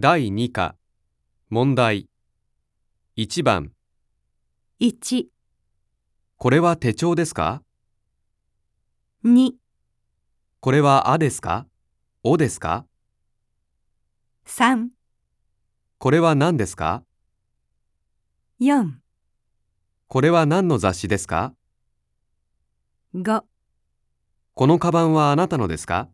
第2課。問題。1番。1、これは手帳ですか？2、これはあですか？おですか？3、これは何ですか？4、これは何の雑誌ですか？5このカバンはあなたのですか？